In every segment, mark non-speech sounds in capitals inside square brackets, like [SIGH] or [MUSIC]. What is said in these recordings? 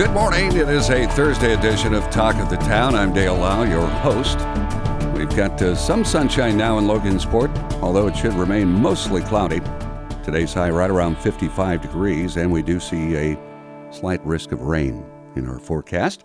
Good morning. It is a Thursday edition of Talk of the Town. I'm Dale Lau, your host. We've got uh, some sunshine now in Logansport, although it should remain mostly cloudy. Today's high right around 55 degrees, and we do see a slight risk of rain in our forecast.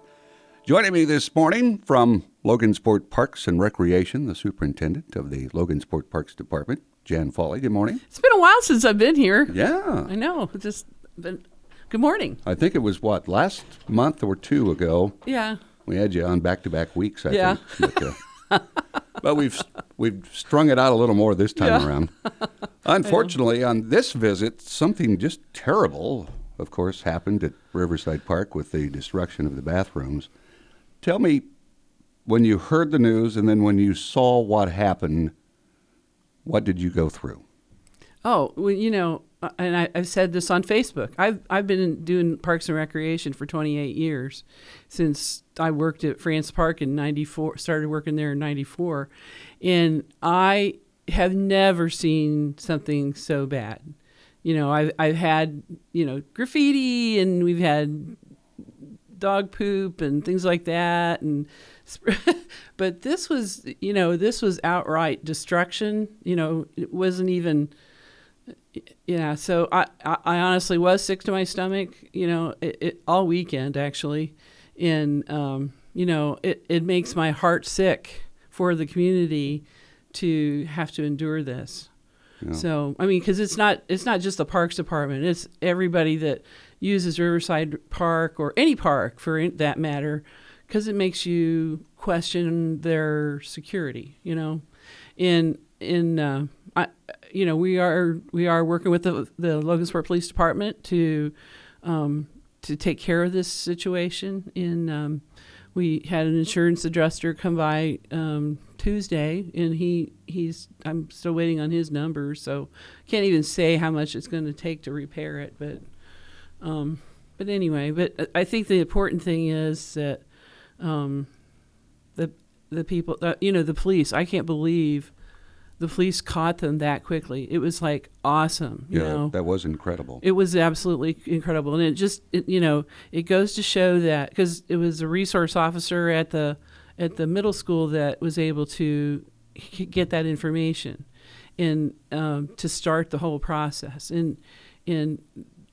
Joining me this morning from Logansport Parks and Recreation, the superintendent of the Logansport Parks Department, Jan Foley. Good morning. It's been a while since I've been here. Yeah. I know. Just been. Good morning. I think it was what last month or two ago. Yeah. We had you on back-to-back weeks. I Yeah. think. But, uh, [LAUGHS] but we've we've strung it out a little more this time Yeah. around. [LAUGHS] Unfortunately, on this visit, something just terrible, of course, happened at Riverside Park with the destruction of the bathrooms. Tell me, when you heard the news and then when you saw what happened, what did you go through? Oh, well, you know, Uh, and I, I've said this on Facebook. I've I've been doing Parks and Recreation for 28 years, since I worked at France Park in '94. Started working there in '94, and I have never seen something so bad. You know, I've I've had you know graffiti, and we've had dog poop and things like that, and [LAUGHS] but this was you know this was outright destruction. You know, it wasn't even yeah so I, I I honestly was sick to my stomach you know it, it all weekend actually. And um, you know it, it makes my heart sick for the community to have to endure this. So i mean because it's not it's not just the parks department. It's everybody that uses riverside park or any park for that matter because it makes you question their security you know? In in uh, I, you know we are we are working with the the Logansport Police Department to um, to take care of this situation. In um, we had an insurance adjuster come by um, Tuesday, and he he's I'm still waiting on his number, so I can't even say how much it's going to take to repair it. But um, but anyway, but I think the important thing is that um, the the people, you know, the police. I can't believe the police caught them that quickly. It was like awesome. You yeah, know? that was incredible. It was absolutely incredible, and it just it, you know it goes to show that because it was a resource officer at the at the middle school that was able to get that information and um, to start the whole process and and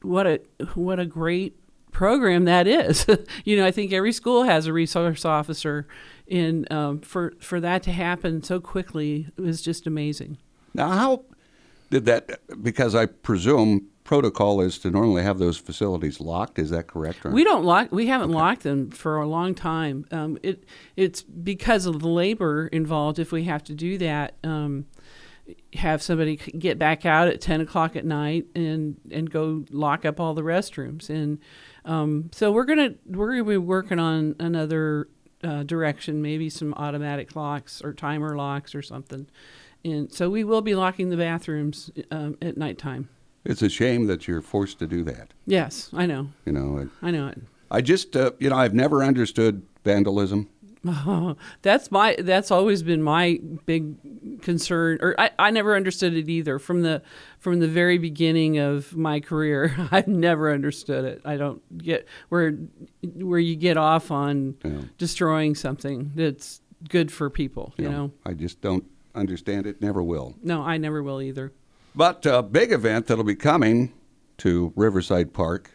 what a what a great program that is. [LAUGHS] you know, I think every school has a resource officer, and um, for for that to happen so quickly was just amazing. Now, how did that? Because I presume protocol is to normally have those facilities locked. Is that correct? Or? We don't lock. We haven't locked them for a long time. Um, it it's because of the labor involved. If we have to do that, um, have somebody get back out at ten o'clock at night and and go lock up all the restrooms. And um, so we're gonna we're gonna be working on another uh, direction, maybe some automatic locks or timer locks or something. And so we will be locking the bathrooms um, at nighttime. It's a shame that you're forced to do that. Yes, I know. You know, and I know it. I just, uh, you know, I've never understood vandalism. [LAUGHS] that's my that's always been my big concern or I, I never understood it either from the from the very beginning of my career [LAUGHS] i've never understood it i don't get where where you get off on Yeah. destroying something that's good for people you know I just don't understand it. Never will. no i never will either But a big event that'll be coming to Riverside Park,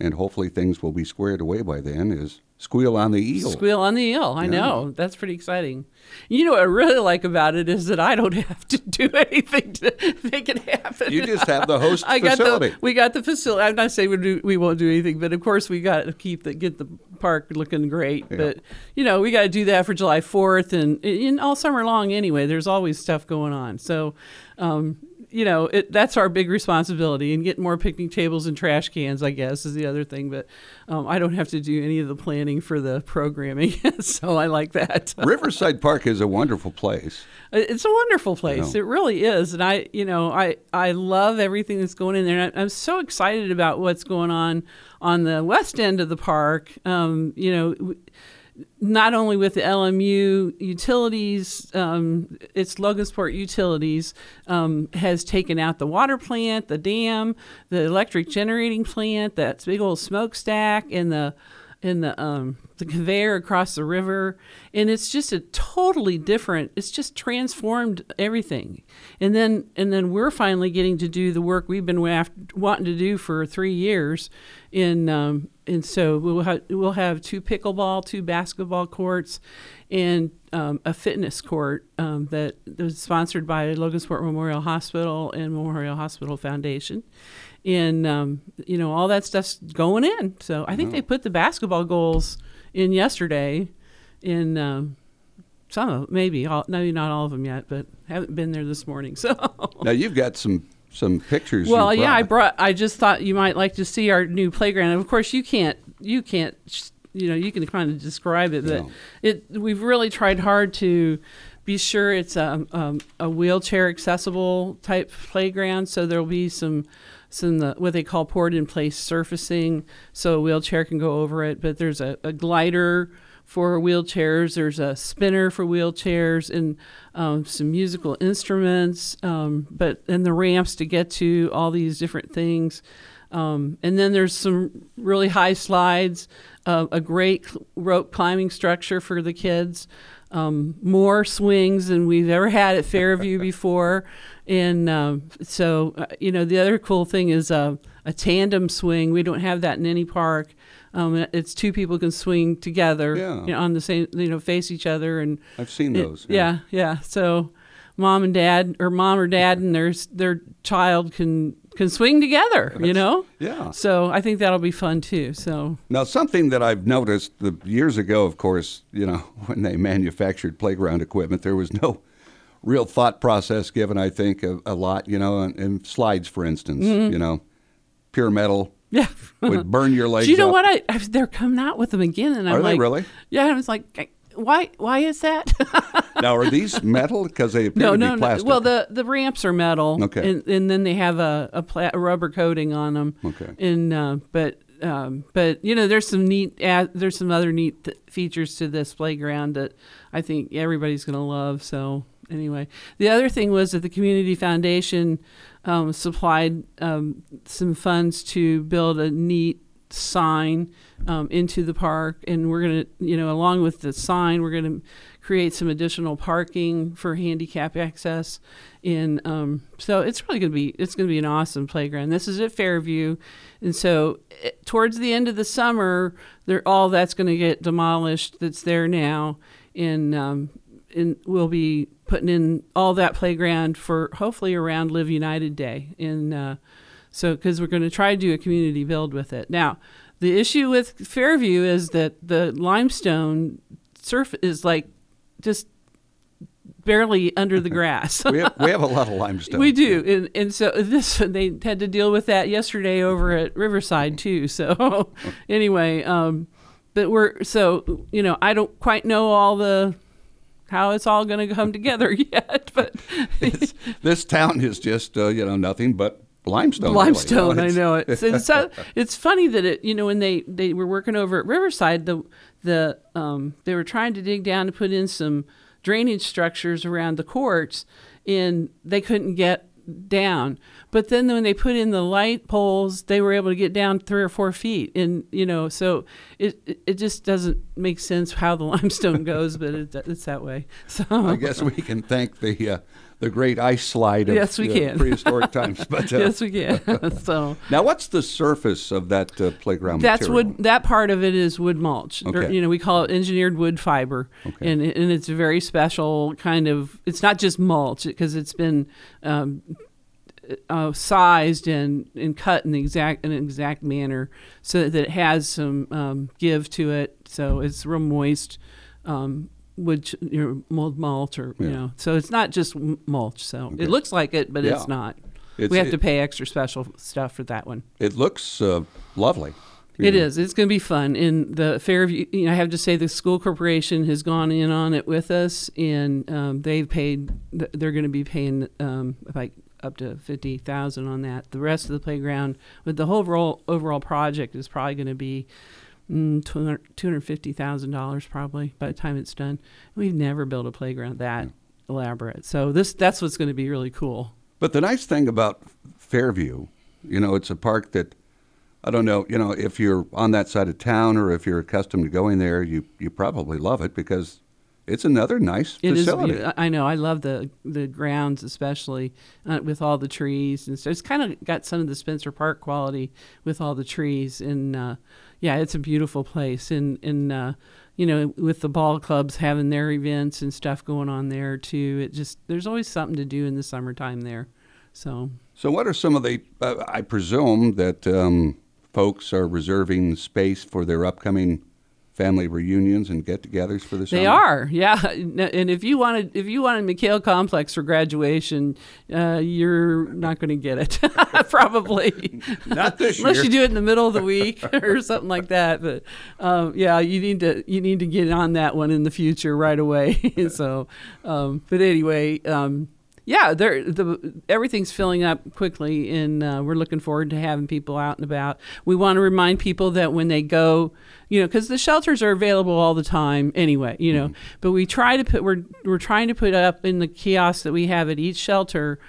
and hopefully things will be squared away by then, is Squeal on the Eel. Squeal on the eel. I know. That's pretty exciting. You know what I really like about it is that I don't [LAUGHS] have to do anything to make it happen. You just have the host [LAUGHS] I got facility. the we got the facility. I'm not saying we do, we won't do anything, but of course we got to keep the get the park looking great. Yeah. But you know we got to do that for July 4th and in all summer long anyway. There's always stuff going on. So um, you know, it, that's our big responsibility, and getting more picnic tables and trash cans, I guess, is the other thing. But um, I don't have to do any of the planning for the programming, [LAUGHS] so I like that. Riverside Park is a wonderful place. It's a wonderful place. It really is, and I, you know, I I love everything that's going in there. And I'm so excited about what's going on on the west end of the park. Um, you know not only with the LMU utilities, um, it's Logansport Utilities um, has taken out the water plant, the dam, the electric generating plant, that big old smokestack, and the and the um, the conveyor across the river, and it's just a totally different. It's just transformed everything, and then and then we're finally getting to do the work we've been wanting to do for three years, in um, and so we'll have we'll have two pickleball, two basketball courts, and um, a fitness court um, that was sponsored by Logansport Memorial Hospital and Memorial Hospital Foundation and um, you know all that stuff's going in. So I think they put the basketball goals in yesterday. In um, some of maybe all, maybe not all of them yet, but haven't been there this morning. [LAUGHS] So now you've got some some pictures. Well, yeah, I brought. I just thought you might like to see our new playground. And of course, you can't. You can't. You know, you can kind of describe it, but no. it. We've really tried hard to be sure it's a, um, a wheelchair accessible type playground. So there'll be some some the, what they call poured in place surfacing, so a wheelchair can go over it. But there's a, a glider for wheelchairs. There's a spinner for wheelchairs and um, some musical instruments. Um, but and the ramps to get to all these different things. Um, and then there's some really high slides, uh, a great rope climbing structure for the kids um, more swings than we've ever had at Fairview before. And um, so, uh, you know, the other cool thing is uh, a tandem swing. We don't have that in any park. Um, it's two people can swing together yeah. you know, on the same, you know, face each other. And I've seen it, those. Yeah. yeah, yeah. So, mom and dad, or mom or dad and their their child can can swing together, That's, you know? Yeah. So I think that'll be fun too. So now something that I've noticed the years ago, of course, you know, [LAUGHS] when they manufactured playground equipment, there was no real thought process given. I think a, a lot, you know, and, and slides, for instance, mm-hmm. you know, pure metal. Yeah, would burn your legs. [LAUGHS] Do you know up. what? I, I, they're coming out with them again, and I'm Are like, they really? Yeah, I was like, why? Why is that? [LAUGHS] now, are these metal? Because they appear no, to no, be plastic. No. Well, the the ramps are metal. Okay. And, and then they have a a, pla- a, rubber coating on them. Okay. And uh, but um, but you know, there's some neat uh, there's some other neat th- features to this playground that I think everybody's going to love. So anyway, the other thing was that the community foundation um, supplied um, some funds to build a neat sign um, into the park, and we're going to, you know, along with the sign, we're going to create some additional parking for handicap access. In um, so it's really going to be it's going to be an awesome playground. This is at Fairview, and so it, eh, towards the end of the summer, there all that's going to get demolished. That's there now, and um, and we'll be putting in all that playground for hopefully around Live United Day in. Uh, so, because we're going to try to do a community build with it. Now, the issue with Fairview is that the limestone surf is like just barely under the [LAUGHS] grass. we, have, we have a lot of [LAUGHS] limestone. We do, and, and so [LAUGHS] this they had to deal with that yesterday over at Riverside too. So anyway, um, but we're so you know I don't quite know all the how it's all going to come together yet, but this town is just uh, you know nothing but limestone. Limestone, really. I know it. [LAUGHS] So, it's funny that it, you know, when they they were working over at Riverside, the the um, they were trying to dig down to put in some drainage structures around the courts, and they couldn't get down. But then when they put in the light poles, they were able to get down three or four feet, and you know, so it it just doesn't make sense how the [LAUGHS] limestone goes, but it, it's that way. So I guess we can thank the. Uh, the great ice slide of yes, we uh, can. [LAUGHS] prehistoric times. But uh, yes, we can. [LAUGHS] so now, what's the surface of that uh, playground? That's material? wood. That part of it is wood mulch. Okay. Or, you know, we call it engineered wood fiber, okay. and and it's a very special kind of. It's not just mulch because it's been. Um, uh, sized and, and cut in the exact in an exact manner so that it has some um, give to it. So it's real moist, um, wood, your you mold mulch, or you know. So it's not just mulch. So Okay. it looks like it, but Yeah. it's not. It's- we have it- to pay extra special stuff for that one. It looks uh, lovely. It You is. It's going to be fun. And the Fairview, you know, I have to say, the school corporation has gone in on it with us, and um, they've paid. They're going to be paying um, like up to fifty thousand on that. The rest of the playground, with the whole overall overall project, is probably going to be mm, two hundred fifty thousand dollars probably by the time it's done. We've never built a playground that elaborate, so this that's what's going to be really cool. But the nice thing about Fairview, you know, it's a park that I don't know, you know, if you're on that side of town or if you're accustomed to going there, you you probably love it because it's another nice It is. facility. beau- I know. I love the the grounds, especially uh, with all the trees, and so it's kind of got some of the Spencer Park quality with all the trees. And uh, yeah, it's a beautiful place. And and uh, you know, with the ball clubs having their events and stuff going on there too, it just there's always something to do in the summertime there. So So, what are some of the? Uh, I presume that um, folks are reserving space for their upcoming family reunions and get-togethers for the summer. They are, yeah. And if you wanted, if you wanted McHale Complex for graduation, uh, you're not going to get it, [LAUGHS] probably. [LAUGHS] Not this unless year. you do it in the middle of the week [LAUGHS] or something like that. But um, yeah, you need to you need to get on that one in the future right away. so, um, but anyway. Um, yeah, there the everything's filling up quickly, and uh, we're looking forward to having people out and about. We want to remind people that when they go, you know, because the shelters are available all the time anyway, you know. But we try to put we're we're trying to put up in the kiosks that we have at each shelter.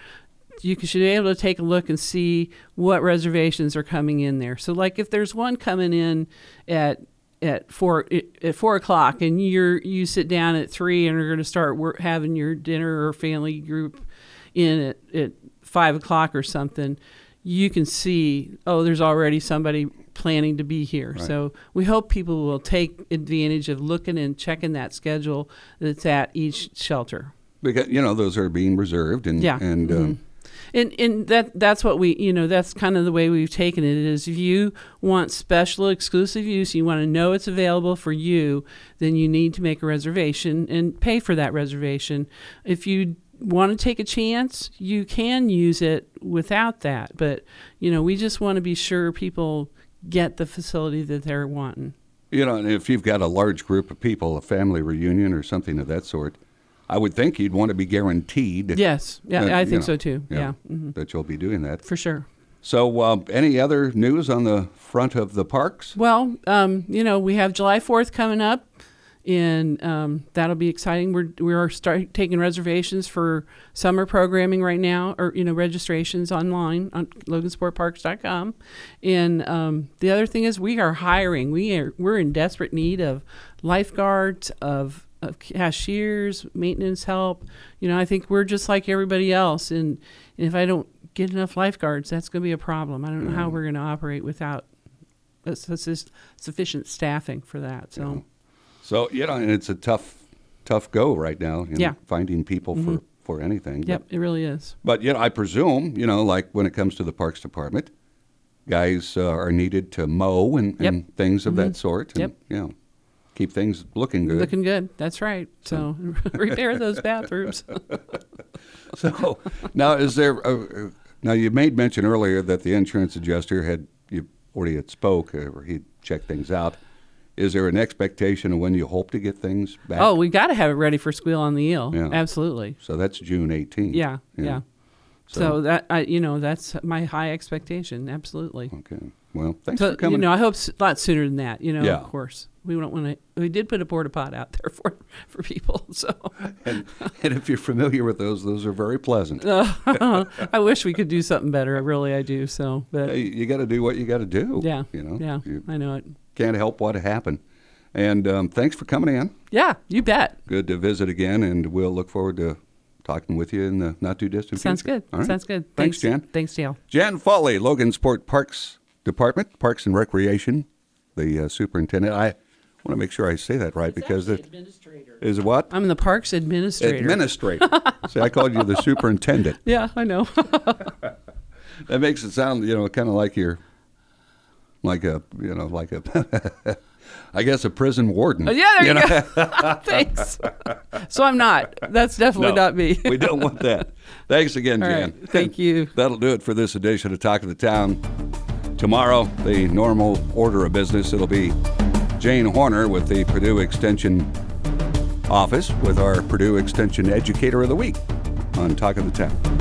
You should be able to take a look and see what reservations are coming in there. So, like, if there's one coming in at at four at four o'clock, and you're you sit down at three, and are going to start work, having your dinner or family group in at, at five o'clock or something, you can see, oh, there's already somebody planning to be here. So we hope people will take advantage of looking and checking that schedule that's at each shelter. because you know those are being reserved and Yeah. and um, And and that that's what we you know that's kind of the way we've taken it is if you want special exclusive use you want to know it's available for you then you need to make a reservation and pay for that reservation. If you want to take a chance you can use it without that but you know we just want to be sure people get the facility that they're wanting. You know, if you've got a large group of people, a family reunion or something of that sort, I would think you'd want to be guaranteed. yes yeah uh, i think know, so too yeah, hmm that you'll be doing that. for sure So, uh, any other news on the front of the parks? Well, um, you know, we have July 4th coming up, and um, that'll be exciting. We're we are start taking reservations for summer programming right now, or you know, registrations online on LoganSportParks.com. And um, the other thing is, we are hiring. We are we're in desperate need of lifeguards, of cashiers, maintenance help. You know, I think we're just like everybody else, and, and if I don't get enough lifeguards, that's going to be a problem. I don't know how we're going to operate without su- sufficient staffing for that. So So, you know, and it's a tough, tough go right now. You know, Yeah. Mm-hmm. Finding people for for anything. yep, it really is. But, you know, I presume, you know, like when it comes to the Parks Department, guys uh, are needed to mow and, Yep. and things of that sort. And, Yep. You know, keep things looking good. Looking good. That's right. So [LAUGHS] repair those bathrooms. [LAUGHS] So now, is there? Uh, now you made mention earlier that the insurance adjuster had you already had spoke uh, or he checked things out. Is there an expectation of when you hope to get things back? oh, we got to have it ready for Squeal on the Eel. Yeah. Absolutely. so that's June 18th. Yeah, yeah. So- So, that I, you know, that's my high expectation. Absolutely. Okay. Well, thanks So for coming. you know, I hope a lot sooner than that. You know, Yeah. of course, we don't want to. We did put a porta pot out [LAUGHS] there for for people. [LAUGHS] So and, and if you're familiar with those, those are very pleasant. [LAUGHS] I wish we could do something better. I really, I do. So, but Hey, you got to do what you got to do. yeah, You know. yeah, You I know it. can't help what happened. And um, thanks for coming in. Yeah, you bet. Good to visit again, and we'll look forward to talking with you in the not too distant Sounds future. good. All right. Sounds good. Thanks, Jan. Thanks, Dale. Jan Foley, Logansport Parks Department, Parks and Recreation, the uh, superintendent. I want to make sure I say that right because it administrator. is what I'm the parks administrator. administrator. [LAUGHS] See, I called you the superintendent. yeah, I know. [LAUGHS] That makes it sound, you know, kind of like you're like a, you know, like a [LAUGHS] I guess a prison warden. Uh, yeah, there you, know? go. Thanks. so I'm not. That's definitely No, not me. we don't want that. Thanks again, All Jan. right. Thank you. That'll do it for this edition of Talk of the Town. Tomorrow, the normal order of business, it'll be Jane Horner with the Purdue Extension office with our Purdue Extension Educator of the Week on Talk of the Town.